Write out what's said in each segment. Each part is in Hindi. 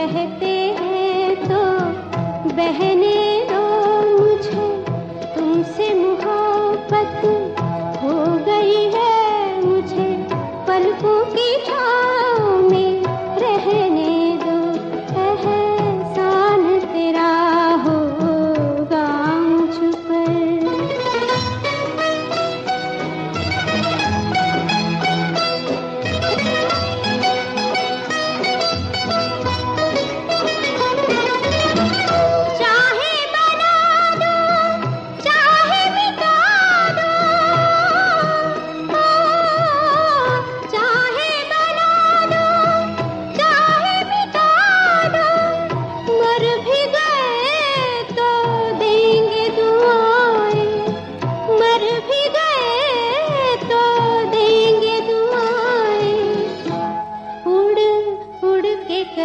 कहते हैं तो बहने दो मुझे तुमसे मुहब्बत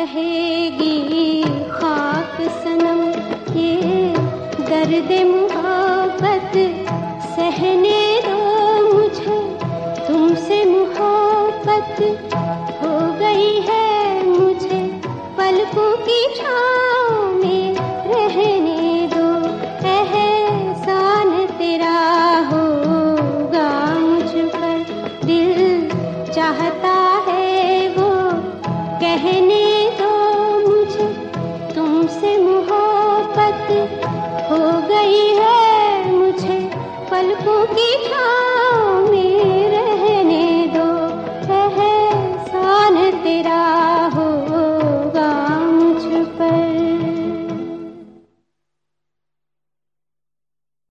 रहेगी खाक सनम ये दर्द मुहब्बत, सहने दो मुझे, तुमसे मुहब्बत हो गई है मुझे। पलकों की छाँव में रहने दो, एहसान तेरा होगा मुझ पर। दिल चाहता तुमसे मोहब्बत हो गई है मुझे पलकों की खा